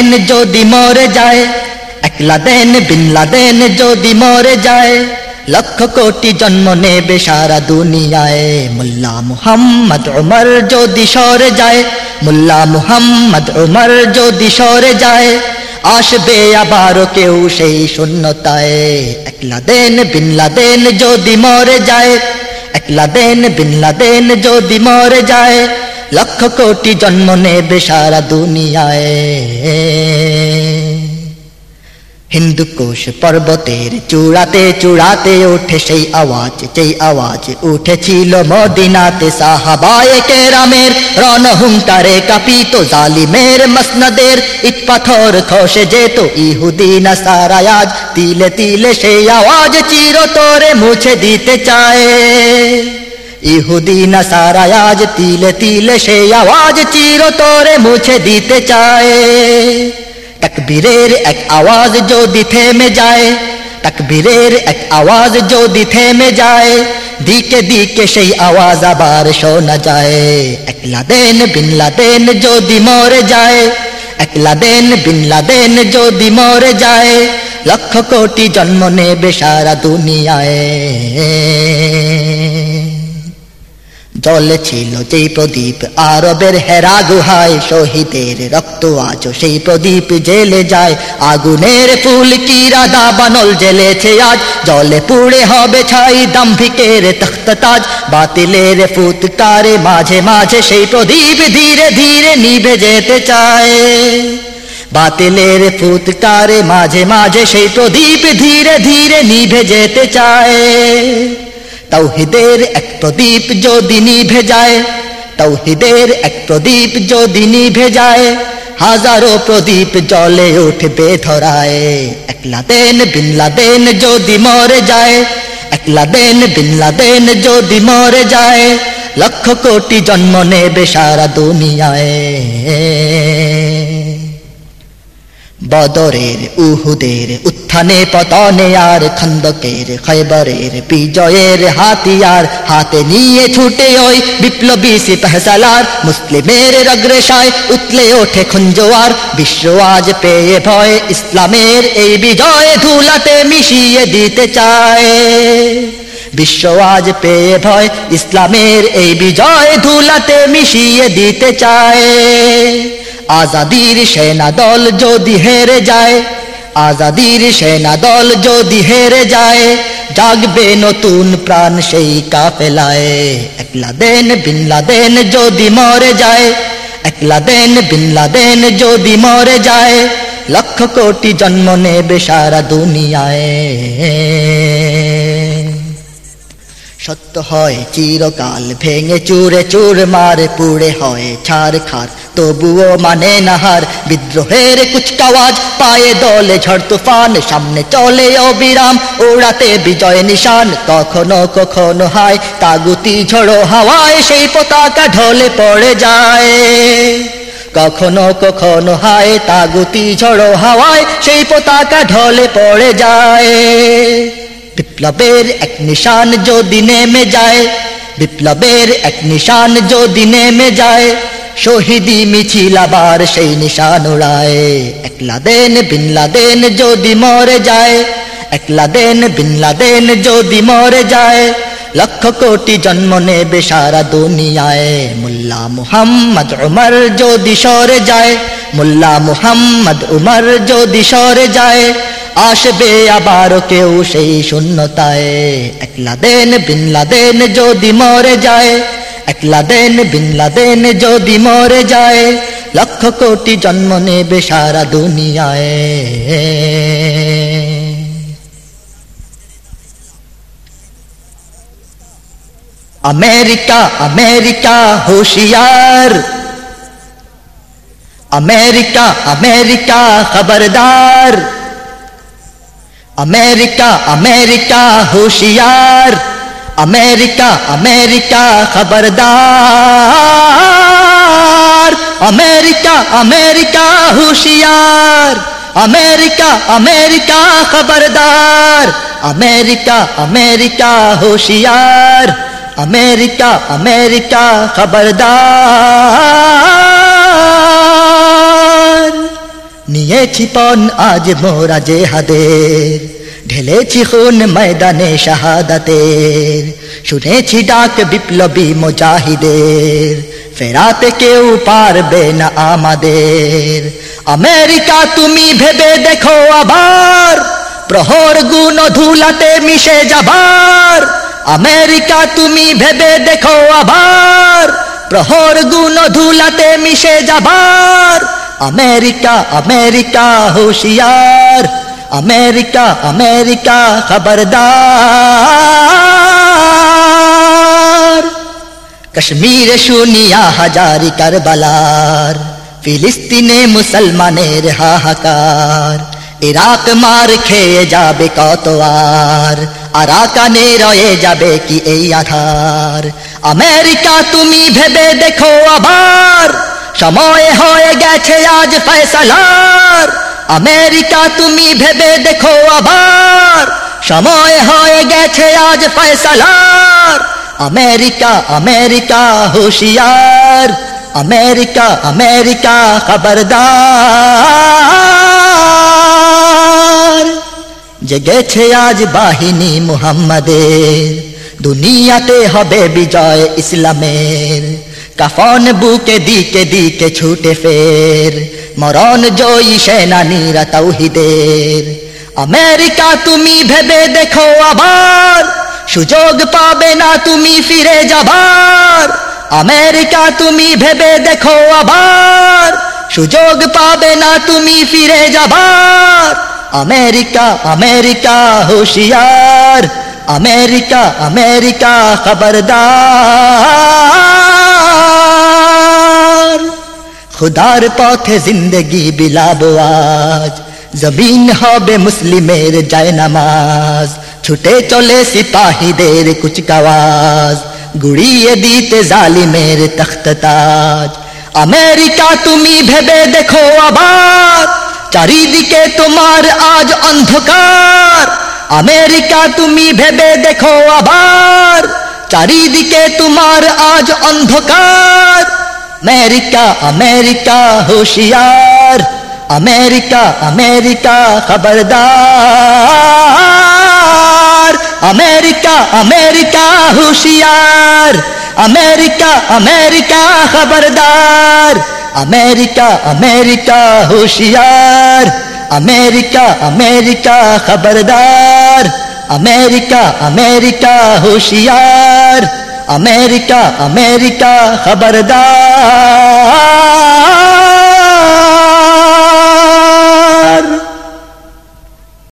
দেন যদি মরে যায়, একলা দেন বিনলা দেন যদি মরে যায়, লক্ষ কোটি জন্ম নেবে সারা দুনিয়ায়। মুল্লা মুহাম্মদ উমর যদি সরে যায়, মুল্লা মুহাম্মদ উমর যদি সরে যায়, আসবে আবারও কেউ সেই শূন্যতায়। একলা দেন বিনলা দেন যদি মরে যায়, একলা দেন বিনলা দেন যদি মরে যায় লক্ষ কোটি জন্ম নেবে সারা দুনিয়ায়। হিন্দু কোষ পর্বতের চূড়াতে চূড়াতে ওঠে সেই আওয়াজ, যেই আওয়াজ উঠেছিল মদিনাতে সাহাবায়ে কেরামের। রণহুঙ্কারে কাঁপিত জালিমের মসনদের ইট পাথর খসে যেত ইহুদি নাসারায়াজ তিলে তিলে সেই আওয়াজ চিরতরে মুছে দিতে চায়। ইহুদি নাসারায়াজ তিলে তিলে সেই আওয়াজ চিরতরে মুছে দিতে চায়। তকবীরের এক আওয়াজ যদি থেমে যায়, তকবীরের এক আওয়াজ যদি থেমে যায়, দিকে দিকে সেই আওয়াজ আবার শোনা যায়। একলা দেন বিনলা দেন যদি মরে যায়, একলা দেন বিনলা দেন যদি মরে যায়, লক্ষ কোটি জন্ম নেবে সারা দুনিয়ায়। ছিল যেই প্রদীপ, আরবের হেরা গুহায় শহীদের রক্ত আজ সেই প্রদীপ জেলে যায়, আগুনের ফুল কিরা দাবানল জেলেছে আজ। জলে পুড়ে হবে ছাই দাম্ভিকের তখ্ত তাজ, বাতিলের ফুৎকারে মাঝে মাঝে সেই প্রদীপ ধীরে ধীরে নিভে যেতে চায়। বাতিলের ফুৎকারে মাঝে মাঝে সেই প্রদীপ ধীরে ধীরে নিভে যেতে চায়। তৌহিদের এক প্রদীপ যদি নিভে যায় তৌহিদের এক প্রদীপ যদি নিভে যায়, হাজারো প্রদীপ জলে উঠবে ধরায়। একলা দেন বিনলা দেন যদি মরে যায়, একলা দেন বিনলা দেন যদি মরে যায়, লক্ষ কোটি জন্ম নেবে সারা দুনিয়ায়। বদরের উহুদের উত্থানে পতনে আর খন্দকের খৈবরের বিজয়ের হাতিয়ার হাতে নিয়ে ছুটে ওই বিপ্লবী সিপাহসালার মুসলিমের অগ্রেসায় উতলে ওঠে খুঞ্জোয়ার। বিশ্ব আজ পেয়ে ভয় ইসলামের এই বিজয় ধুলাতে মিশিয়ে দিতে চায়। বিশ্ব আজ পেয়ে ভয় ইসলামের এই বিজয় ধুলাতে মিশিয়ে দিতে চায়। আজাদির সেনা দল যদি হেরে যায়, আজাদির সেনা দল যদি হেরে যায়, জাগবে নতুন প্রাণ সেই কাফেলায়। একলা দেন বিনলা দেন যদি মরে যায়, একলা দেন বিনলা দেন যদি মরে যায়, লক্ষ কোটি জন্ম নেবে সারা দুনিয়ায়। সত্য হয় চিরকাল ভেঙে চুরে চুর, মারে পুড়ে হয় ছাড় খার। তবুও মানে নাহার বিদ্রোহের কুচকাওয়াজ, পায়ে দলে ঝড় তুফান, সামনে চলে অবিরাম। ওড়াতে বিজয় নিশান, কখনো কখনো হায়। তাগুতি ঝড়ো হাওয়ায় সেই পতাকা ঢলে পড়ে যায়। কখনো কখনো হায়, তাগুতি ঝড়ো হাওয়ায় সেই পতাকা ঢলে পড়ে যায়। বিপ্লবের এক নিশান যদি নেমে যায়, বিপ্লবের এক নিশান যদি নেমে যায় শহীদি মিছিল আবার সেই নিশান উড়ায়। একলা দেন বিনলা দেন যদি মরে যায়। একলা দেন বিনলা দেন যদি মরে যায়। লক্ষ কোটি জন্ম নেবে সারা দুনিয়ায়। মুল্লা মুহাম্মদ উমর যদি সরে যায়। মুল্লা মুহাম্মদ উমর যদি সরে যায়। আসবে আবার কেউ সেই শূন্যতায়। একলা দেন বিনলা দেন যদি মরে যায়। একলা দেন বিনলা দেন যদি মরে যায়، লক্ষ কোটি জন্ম নেবে সারা দুনিয়ায়। America America ہوشیار امریکہ امریکہ خبردار امریکہ امریکہ ہوشیار امریکہ امریکہ خبردار، امریکہ امریکہ ہوشیار، امریکہ امریکہ خبردار، امریکہ امریکہ ہوشیار، امریکہ امریکہ خبردار۔ نیے چھپن، آج مورا جے حدیر۔ ঢেলেছি খুন ময়দানে শাহাদাতের। শুনেছি ডাক বিপ্লবী মুজাহিদের। ফেরাতে কেউ পারবে না আমাদের। আমেরিকা, তুমি ভেবে দেখো আবার, প্রহর গুণ ধুলাতে মিশে যাবার। আমেরিকা, তুমি ভেবে দেখো আবার, প্রহর গুণ ধুলাতে মিশে যাবার। আমেরিকা আমেরিকা, হুশিয়ার। আমেরিকা আমেরিকা খবরদার। কাশ্মীরে শুনিয়া হাজারি কারবালার, ফিলিস্তিনে মুসলমানের হাহাকার। ইরাক মার খেয়ে যাবে কত আর, আরাকানে রয়ে যাবে কি এই আধার? আমেরিকা, তুমি ভেবে দেখো আবার, সময় হয়ে গেছে আজ ফয়সালার। আমেরিকা, তুমি ভেবে দেখো আবার। সময় হয়ে গেছে, আজ ফয়সালার। আমেরিকা আমেরিকা, হুশিয়ার। আমেরিকা আমেরিকা, খবরদার। জেগেছে আজ বাহিনী মুহাম্মাদের। দুনিয়াতে হবে বিজয় ইসলামের। কাফন বুকে দিকে দিকে ছুটে ফের। মরণ জয়ী সেনানীরা তৌহিদের। আমেরিকা তুমি ভেবে দেখো আবার, সুযোগ পাবে না তুমি ফিরে যাবার। আমেরিকা তুমি ভেবে দেখো আবার, সুযোগ পাবে না তুমি ফিরে যাবার। আমেরিকা আমেরিকা হুশিয়ার, আমেরিকা আমেরিকা খবরদার। খুদার পথে জিন্দগি বিলাবো আজ জমিন হবে মুসলিমের যায় নামাজ ছুটে চলে সিপাহীদের কুচকাওয়াজ গুড়িয়ে দিতে জালিমের তখ্ত তাজ আমেরিকা তুমি ভেবে দেখো আবার চারিদিকে তোমার আজ অন্ধকার আমেরিকা তুমি ভেবে দেখো আবার চারিদিকে তোমার আজ অন্ধকার আমেরিকা আমেরিকা হুশিয়ার আমেরিকা আমেরিকা খবরদার আমেরিকা আমেরিকা হুশিয়ার আমেরিকা আমেরিকা খবরদার আমেরিকা আমেরিকা হুশিয়ার আমেরিকা আমেরিকা খবরদার আমেরিকা আমেরিকা হুশিয়ার আমেরিকা আমেরিকা খবরদার